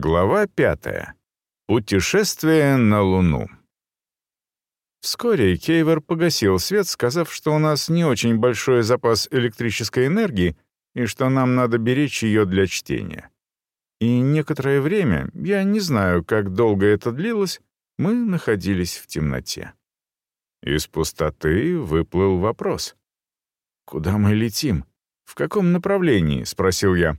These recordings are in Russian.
Глава пятая. Путешествие на Луну. Вскоре Кейвер погасил свет, сказав, что у нас не очень большой запас электрической энергии и что нам надо беречь ее для чтения. И некоторое время, я не знаю, как долго это длилось, мы находились в темноте. Из пустоты выплыл вопрос. «Куда мы летим? В каком направлении?» — спросил я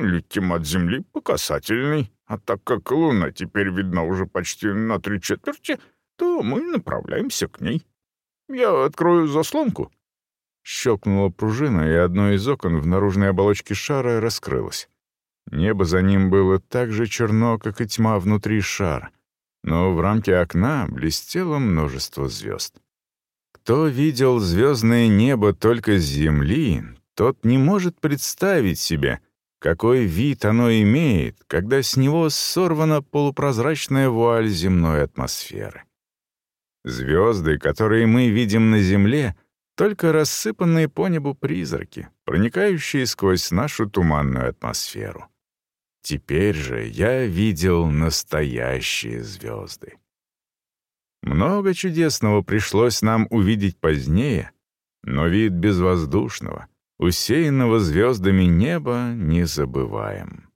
летим от Земли по касательной, а так как Луна теперь видна уже почти на три четверти, то мы направляемся к ней. Я открою заслонку». Щелкнула пружина, и одно из окон в наружной оболочке шара раскрылось. Небо за ним было так же черно, как и тьма внутри шара, но в рамке окна блестело множество звезд. Кто видел звездное небо только с Земли, тот не может представить себе, какой вид оно имеет, когда с него сорвана полупрозрачная вуаль земной атмосферы. Звезды, которые мы видим на Земле, только рассыпанные по небу призраки, проникающие сквозь нашу туманную атмосферу. Теперь же я видел настоящие звезды. Много чудесного пришлось нам увидеть позднее, но вид безвоздушного — усеянного звездами неба не забываем.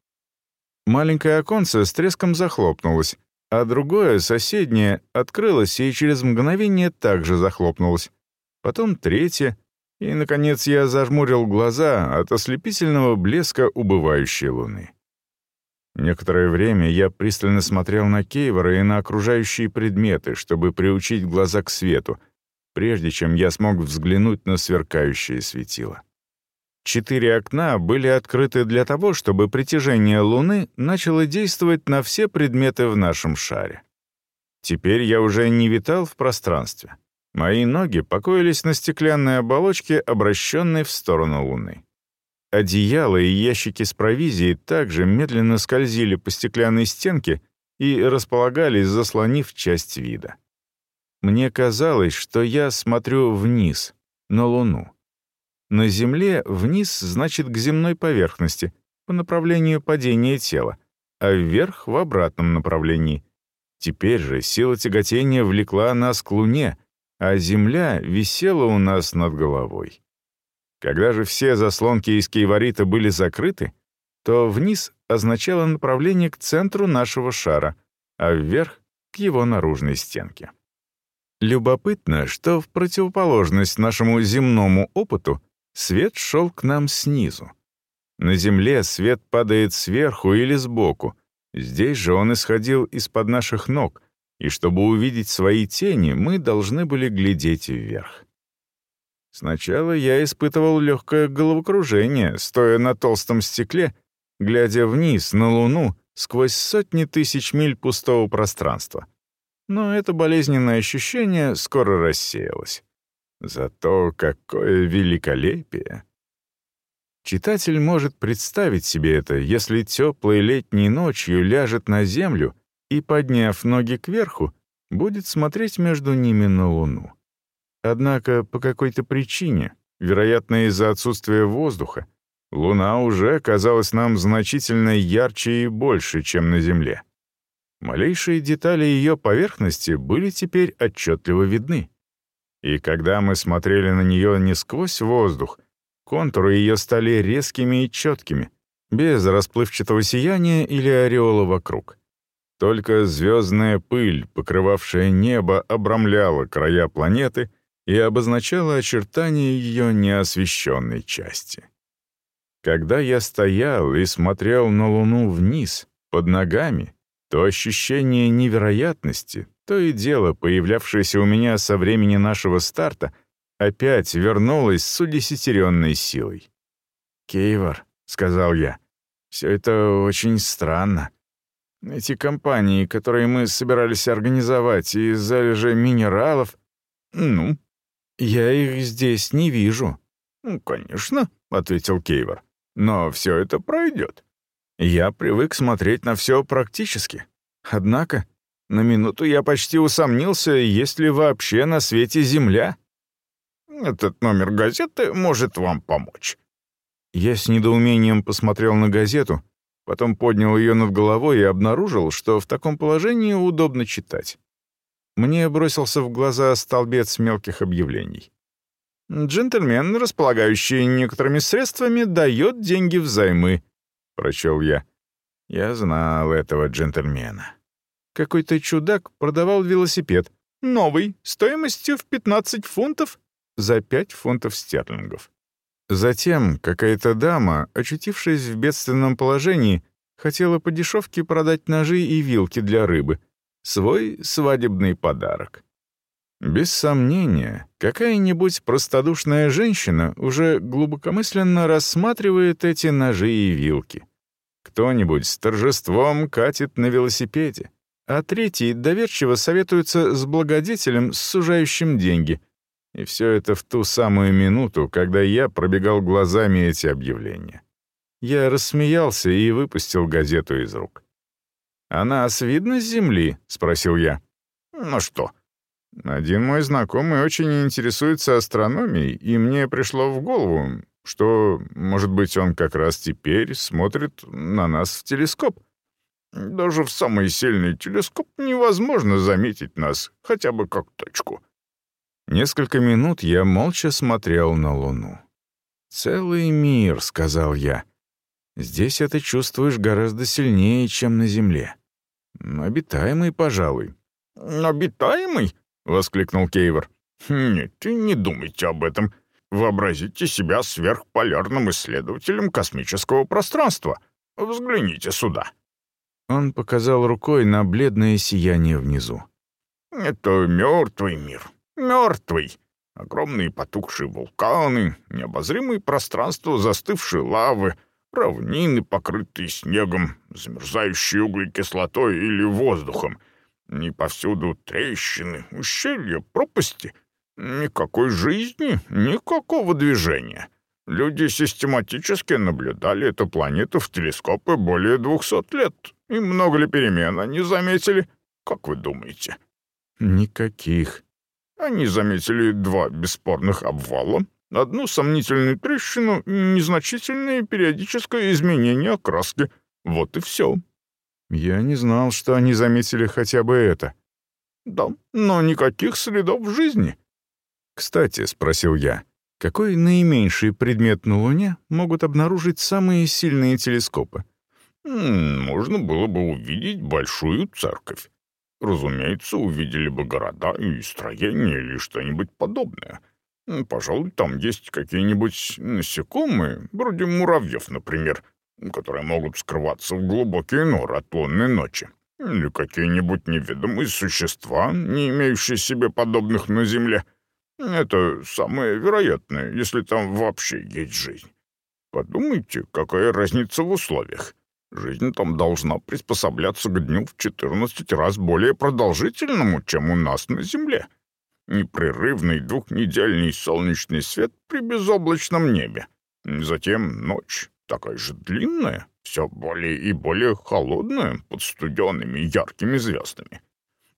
Маленькое оконце с треском захлопнулось, а другое, соседнее, открылось и через мгновение также захлопнулось. Потом третье, и, наконец, я зажмурил глаза от ослепительного блеска убывающей луны. Некоторое время я пристально смотрел на Кейвора и на окружающие предметы, чтобы приучить глаза к свету, прежде чем я смог взглянуть на сверкающее светило. Четыре окна были открыты для того, чтобы притяжение Луны начало действовать на все предметы в нашем шаре. Теперь я уже не витал в пространстве. Мои ноги покоились на стеклянной оболочке, обращенной в сторону Луны. Одеяло и ящики с провизией также медленно скользили по стеклянной стенке и располагались, заслонив часть вида. Мне казалось, что я смотрю вниз, на Луну. На Земле вниз значит к земной поверхности, по направлению падения тела, а вверх — в обратном направлении. Теперь же сила тяготения влекла нас к Луне, а Земля висела у нас над головой. Когда же все заслонки из кейварита были закрыты, то вниз означало направление к центру нашего шара, а вверх — к его наружной стенке. Любопытно, что в противоположность нашему земному опыту Свет шел к нам снизу. На земле свет падает сверху или сбоку. Здесь же он исходил из-под наших ног, и чтобы увидеть свои тени, мы должны были глядеть вверх. Сначала я испытывал легкое головокружение, стоя на толстом стекле, глядя вниз на Луну сквозь сотни тысяч миль пустого пространства. Но это болезненное ощущение скоро рассеялось. Зато какое великолепие! Читатель может представить себе это, если теплой летней ночью ляжет на землю и, подняв ноги кверху, будет смотреть между ними на Луну. Однако по какой-то причине, вероятно, из-за отсутствия воздуха, Луна уже казалась нам значительно ярче и больше, чем на Земле. Малейшие детали ее поверхности были теперь отчетливо видны. И когда мы смотрели на нее не сквозь воздух, контуры ее стали резкими и четкими, без расплывчатого сияния или ореола вокруг. Только звездная пыль, покрывавшая небо, обрамляла края планеты и обозначала очертания ее неосвещенной части. Когда я стоял и смотрел на Луну вниз, под ногами, то ощущение невероятности, то и дело, появлявшееся у меня со времени нашего старта, опять вернулось с удесятеренной силой. «Кейвор», — сказал я, — «все это очень странно. Эти компании, которые мы собирались организовать, и залежи минералов... Ну, я их здесь не вижу». «Ну, конечно», — ответил Кейвор, — «но все это пройдет». Я привык смотреть на все практически. Однако на минуту я почти усомнился, есть ли вообще на свете Земля. Этот номер газеты может вам помочь. Я с недоумением посмотрел на газету, Потом поднял ее над головой и обнаружил, что в таком положении удобно читать. Мне бросился в глаза столбец мелких объявлений. «Джентльмен, располагающий некоторыми средствами, дает деньги взаймы», — прочел я. Я знал этого джентльмена. Какой-то чудак продавал велосипед. Новый, стоимостью в 15 фунтов за 5 фунтов стерлингов. Затем какая-то дама, очутившись в бедственном положении, хотела по дешевке продать ножи и вилки для рыбы. Свой свадебный подарок. Без сомнения, какая-нибудь простодушная женщина уже глубокомысленно рассматривает эти ножи и вилки. Кто-нибудь с торжеством катит на велосипеде, а третий доверчиво советуется с благодетелем, сужающим деньги. И все это в ту самую минуту, когда я пробегал глазами эти объявления. Я рассмеялся и выпустил газету из рук. «А нас видно с земли?» — спросил я. «Ну что?» Один мой знакомый очень интересуется астрономией, и мне пришло в голову, что, может быть, он как раз теперь смотрит на нас в телескоп. Даже в самый сильный телескоп невозможно заметить нас, хотя бы как точку. Несколько минут я молча смотрел на Луну. «Целый мир», — сказал я. «Здесь это чувствуешь гораздо сильнее, чем на Земле. Обитаемый, пожалуй». «Обитаемый?» — воскликнул Кейвор. «Нет, не думайте об этом. Вообразите себя сверхполярным исследователем космического пространства. Взгляните сюда». Он показал рукой на бледное сияние внизу. «Это мертвый мир. Мертвый. Огромные потухшие вулканы, необозримые пространства застывшей лавы, равнины, покрытые снегом, замерзающие углекислотой или воздухом. И повсюду трещины, ущелья, пропасти — Никакой жизни, никакого движения. Люди систематически наблюдали эту планету в телескопы более двухсот лет. И много ли перемен они заметили? Как вы думаете? Никаких. Они заметили два бесспорных обвала, одну сомнительную трещину и незначительное периодическое изменение окраски. Вот и все. Я не знал, что они заметили хотя бы это. Да, но никаких следов жизни. «Кстати», — спросил я, — «какой наименьший предмет на Луне могут обнаружить самые сильные телескопы?» «Можно было бы увидеть большую церковь. Разумеется, увидели бы города и строения или что-нибудь подобное. Пожалуй, там есть какие-нибудь насекомые, вроде муравьев, например, которые могут скрываться в глубокие норы от лунной ночи. Или какие-нибудь неведомые существа, не имеющие себе подобных на Земле — это самое вероятное, если там вообще есть жизнь. Подумайте, какая разница в условиях. Жизнь там должна приспосабляться к дню в 14 раз более продолжительному, чем у нас на Земле. Непрерывный двухнедельный солнечный свет при безоблачном небе. Затем ночь, такая же длинная, все более и более холодная, под студенными яркими звездами.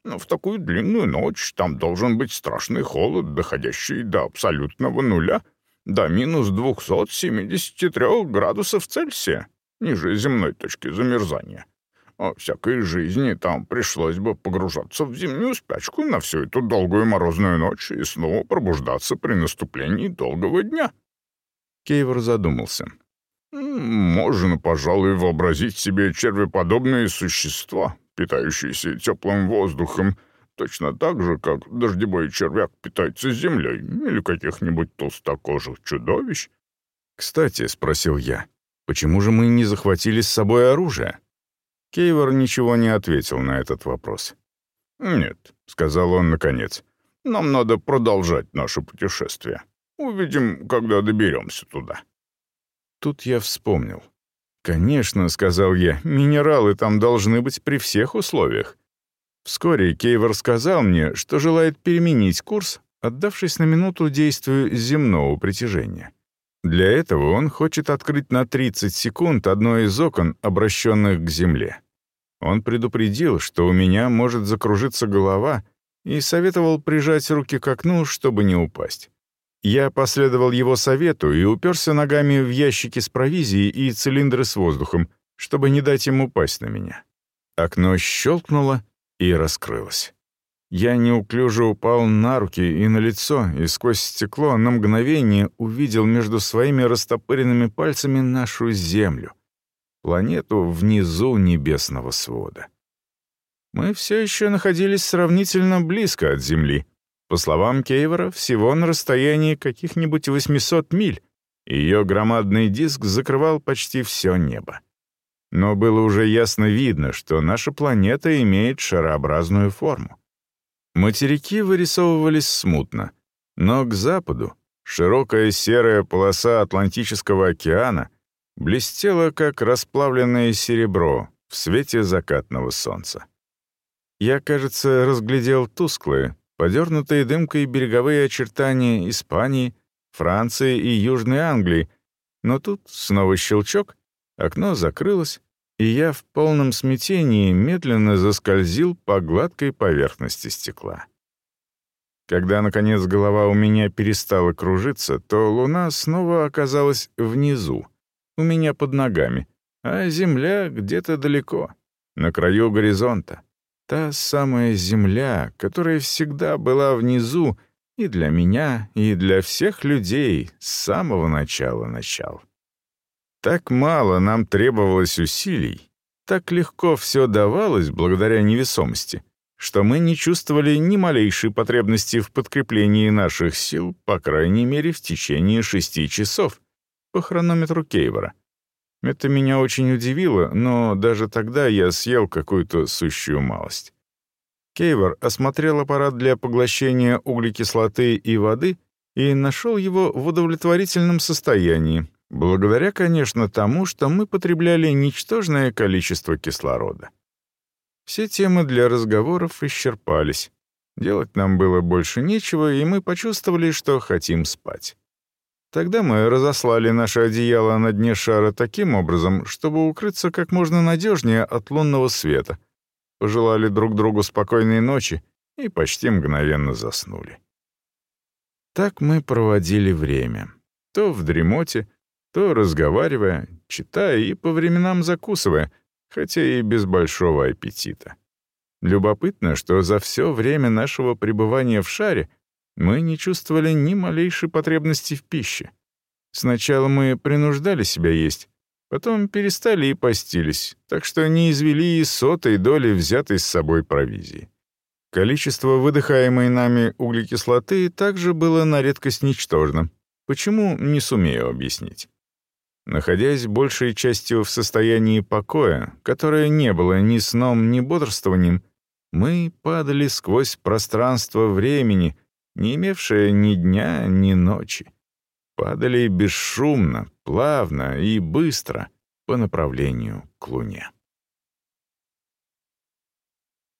Но в такую длинную ночь там должен быть страшный холод, доходящий до абсолютного нуля, до минус 273 градусов Цельсия, ниже земной точки замерзания. А всякой жизни там пришлось бы погружаться в зимнюю спячку на всю эту долгую морозную ночь и снова пробуждаться при наступлении долгого дня. Кейвор задумался. «Можно, пожалуй, вообразить себе червеподобные существа, питающиеся теплым воздухом, точно так же, как дождевой червяк питается землей или каких-нибудь толстокожих чудовищ. «Кстати», — спросил я, — «почему же мы не захватили с собой оружие?» Кейвор ничего не ответил на этот вопрос. «Нет», — сказал он наконец, — «нам надо продолжать наше путешествие. Увидим, когда доберемся туда». Тут я вспомнил. «Конечно», — сказал я, — «минералы там должны быть при всех условиях». Вскоре Кейвор сказал мне, что желает переменить курс, отдавшись на минуту действию земного притяжения. Для этого он хочет открыть на 30 секунд одно из окон, обращенных к Земле. Он предупредил, что у меня может закружиться голова, и советовал прижать руки к окну, чтобы не упасть. Я последовал его совету и уперся ногами в ящики с провизией и цилиндры с воздухом, чтобы не дать ему упасть на меня. Окно щелкнуло и раскрылось. Я неуклюже упал на руки и на лицо, и сквозь стекло на мгновение увидел между своими растопыренными пальцами нашу Землю, планету внизу небесного свода. Мы все еще находились сравнительно близко от Земли. По словам Кейвора, всего на расстоянии каких-нибудь 800 миль, ее громадный диск закрывал почти все небо. Но было уже ясно видно, что наша планета имеет шарообразную форму. Материки вырисовывались смутно, но к западу широкая серая полоса Атлантического океана блестела, как расплавленное серебро в свете закатного солнца. Я, кажется, разглядел тусклые, подернутые дымкой береговые очертания Испании, Франции и Южной Англии, но тут снова щелчок, окно закрылось, и я в полном смятении медленно заскользил по гладкой поверхности стекла. Когда, наконец, голова у меня перестала кружиться, то луна снова оказалась внизу, у меня под ногами, а земля где-то далеко, на краю горизонта. Та самая земля, которая всегда была внизу и для меня, и для всех людей с самого начала начал. Так мало нам требовалось усилий, так легко все давалось благодаря невесомости, что мы не чувствовали ни малейшей потребности в подкреплении наших сил, по крайней мере, в течение шести часов, по хронометру Кейвора. Это меня очень удивило, но даже тогда я съел какую-то сущую малость. Кейвор осмотрел аппарат для поглощения углекислоты и воды и нашел его в удовлетворительном состоянии, Благодаря, конечно, тому, что мы потребляли ничтожное количество кислорода. Все темы для разговоров исчерпались. Делать нам было больше нечего, и мы почувствовали, что хотим спать. Тогда мы разослали наше одеяло на дне шара таким образом, чтобы укрыться как можно надежнее от лунного света, пожелали друг другу спокойной ночи и почти мгновенно заснули. Так мы проводили время. То в дремоте, то разговаривая, читая и по временам закусывая, хотя и без большого аппетита. Любопытно, что за все время нашего пребывания в шаре мы не чувствовали ни малейшей потребности в пище. Сначала мы принуждали себя есть, потом перестали и постились, так что не извели и сотой доли взятой с собой провизии. Количество выдыхаемой нами углекислоты также было на редкость ничтожно. Почему, не сумею объяснить. Находясь большей частью в состоянии покоя, которое не было ни сном, ни бодрствованием, мы падали сквозь пространство времени, не имевшее ни дня, ни ночи. Падали бесшумно, плавно и быстро по направлению к Луне.